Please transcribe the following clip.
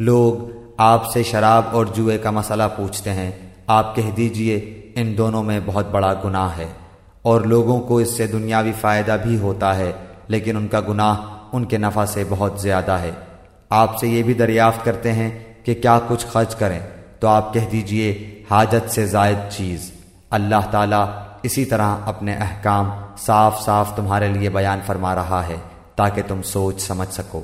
لوگ آپ سے شراب اور جوئے کا مسئلہ پوچھتے ہیں، آپ کہہ دیجیے، ان دونوں میں بہت بڑا گناہ ہے۔ اور لوگوں کو اس سے دنیاوی فائدہ بھی ہوتا ہے، لیکن ان کا گناہ ان کے نفع سے بہت زیادہ ہے۔ آپ سے یہ بھی دریافت کرتے ہیں کہ کیا کچھ خرچ کریں۔ تو آپ کہہ دیجیے، حاجت سے زائد چیز۔ اللہ تعالیٰ اسی طرح اپنے احکام صاف صاف تمہارے لیے بیان فرما رہا ہے، تاکہ تم سوچ سمجھ سکو۔